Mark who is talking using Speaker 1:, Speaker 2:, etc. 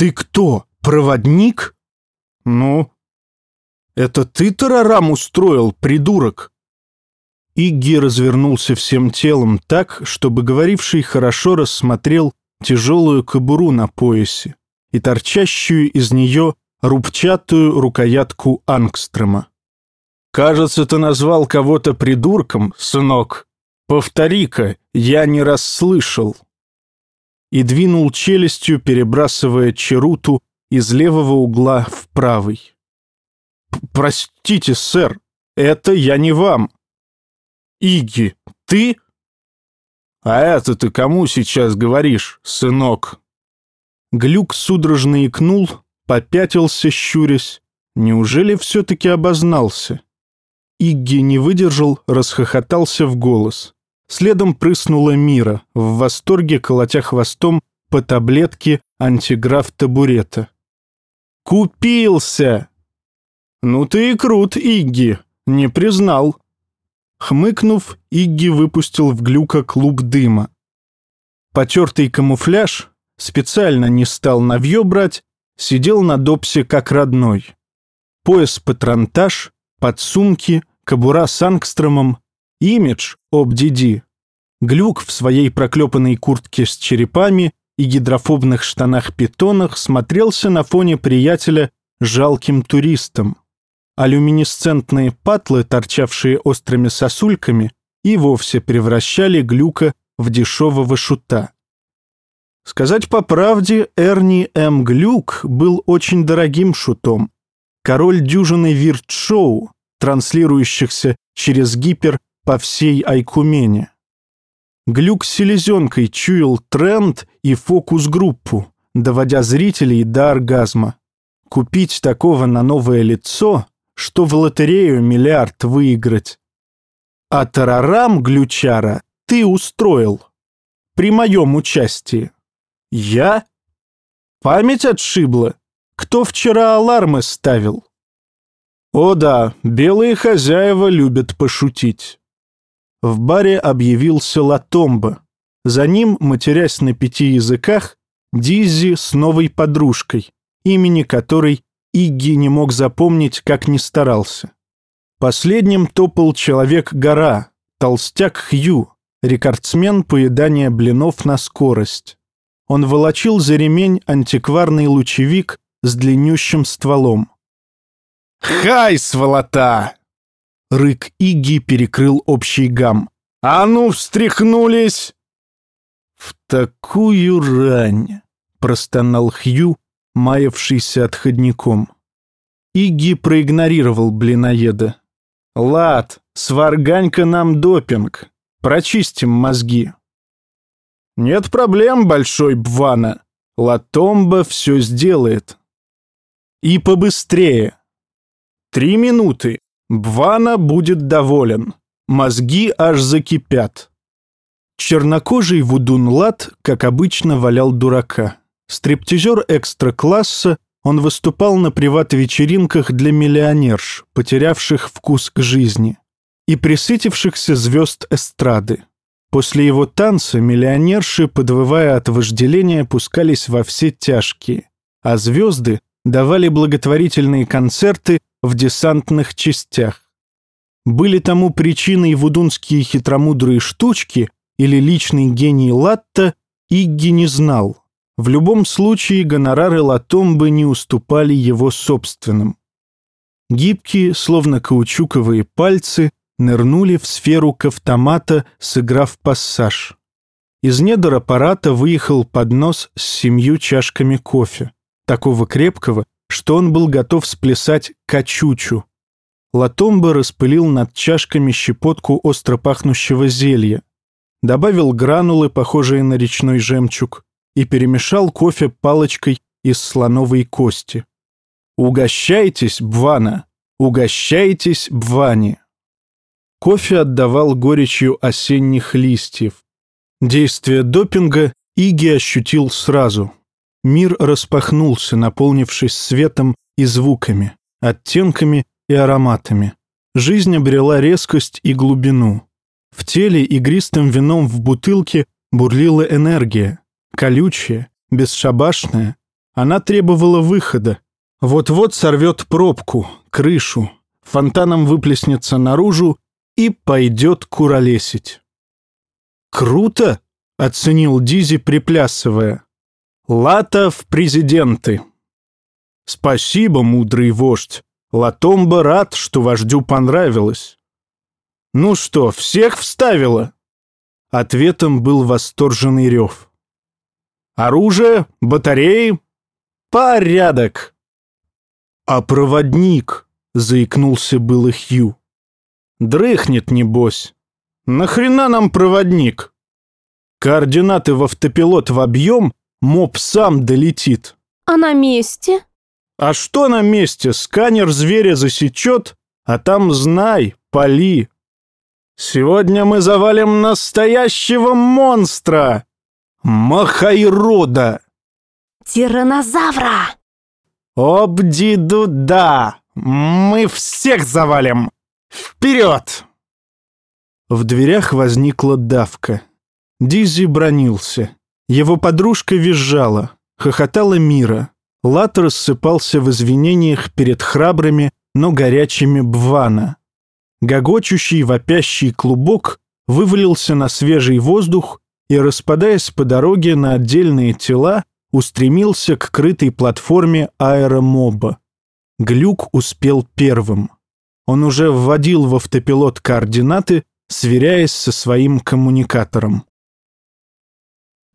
Speaker 1: «Ты кто, проводник?» «Ну?» «Это ты тарарам устроил, придурок?» Игги развернулся всем телом так, чтобы говоривший хорошо рассмотрел тяжелую кобуру на поясе и торчащую из нее рубчатую рукоятку ангстрема. «Кажется, ты назвал кого-то придурком, сынок. Повтори-ка, я не расслышал». И двинул челюстью, перебрасывая черуту из левого угла в правый. «Простите, сэр, это я не вам». «Иги, ты?» «А это ты кому сейчас говоришь, сынок?» Глюк судорожно икнул, попятился, щурясь. Неужели все-таки обознался? Игги не выдержал, расхохотался в голос. Следом прыснула Мира, в восторге колотя хвостом по таблетке антиграф табурета. «Купился!» «Ну ты и крут, Игги, не признал». Хмыкнув, Игги выпустил в глюка клуб дыма. Потертый камуфляж, специально не стал навье брать, сидел на допсе как родной. Пояс-патронтаж, подсумки, кобура с ангстромом, имидж об-диди. Глюк в своей проклепанной куртке с черепами и гидрофобных штанах-питонах смотрелся на фоне приятеля жалким туристом. А патлы, торчавшие острыми сосульками, и вовсе превращали Глюка в дешевого шута. Сказать по правде, Эрни М. Глюк был очень дорогим шутом. Король дюжины вирт-шоу, транслирующихся через гипер по всей Айкумене. Глюк с селезенкой чуял тренд и фокус-группу, доводя зрителей до оргазма. Купить такого на новое лицо, что в лотерею миллиард выиграть. А тарарам, глючара, ты устроил. При моем участии. Я? Память отшибла? Кто вчера алармы ставил? О да, белые хозяева любят пошутить. В баре объявился Латомба. За ним, матерясь на пяти языках, Диззи с новой подружкой, имени которой Игги не мог запомнить, как ни старался. Последним топал человек-гора, толстяк Хью, рекордсмен поедания блинов на скорость он волочил за ремень антикварный лучевик с длиннющим стволом. «Хай, сволота!» Рык Иги перекрыл общий гам. «А ну, встряхнулись!» «В такую рань!» — простонал Хью, маявшийся отходником. Иги проигнорировал блиноеда. «Лад, сварганька нам допинг. Прочистим мозги». «Нет проблем, Большой Бвана. Латомба все сделает». «И побыстрее. Три минуты. Бвана будет доволен. Мозги аж закипят». Чернокожий Вудун Лат, как обычно, валял дурака. Стриптизер экстра-класса, он выступал на приват-вечеринках для миллионерш, потерявших вкус к жизни, и присытившихся звезд эстрады. После его танца миллионерши, подвывая от вожделения, пускались во все тяжкие, а звезды давали благотворительные концерты в десантных частях. Были тому причиной вудунские хитромудрые штучки или личный гений Латта, Игги не знал. В любом случае гонорары Латомбы не уступали его собственным. Гибкие, словно каучуковые пальцы, нырнули в сферу к автомата, сыграв пассаж. Из недр аппарата выехал поднос с семью чашками кофе, такого крепкого, что он был готов сплясать качучу. Латомба распылил над чашками щепотку остро пахнущего зелья, добавил гранулы, похожие на речной жемчуг, и перемешал кофе палочкой из слоновой кости. «Угощайтесь, Бвана! Угощайтесь, Бвани!» Кофе отдавал горечью осенних листьев. Действие допинга Иги ощутил сразу. Мир распахнулся, наполнившись светом и звуками, оттенками и ароматами. Жизнь обрела резкость и глубину. В теле игристым вином в бутылке бурлила энергия. колючая, бесшабашная. Она требовала выхода. Вот-вот сорвет пробку, крышу, фонтаном выплеснется наружу и пойдет куролесить. «Круто!» — оценил Дизи, приплясывая. «Лата в президенты!» «Спасибо, мудрый вождь! Латомба рад, что вождю понравилось!» «Ну что, всех вставила?» Ответом был восторженный рев. «Оружие? Батареи? Порядок!» «А проводник?» — заикнулся было Хью. «Дрыхнет, небось. Нахрена нам проводник? Координаты в автопилот в объем, моб сам долетит».
Speaker 2: А на месте?
Speaker 1: «А что на месте? Сканер зверя засечет, а там знай, пали». Сегодня мы завалим настоящего монстра! Махайрода!
Speaker 2: Тиранозавра!
Speaker 1: Обдидуда! Мы всех завалим! Вперед! В дверях возникла давка. Дизи бронился. Его подружка визжала. Хохотала Мира. Лат рассыпался в извинениях перед храбрыми, но горячими Бвана. Гогочущий вопящий клубок вывалился на свежий воздух и, распадаясь по дороге на отдельные тела, устремился к крытой платформе аэромоба. Глюк успел первым. Он уже вводил в автопилот координаты, сверяясь со своим коммуникатором.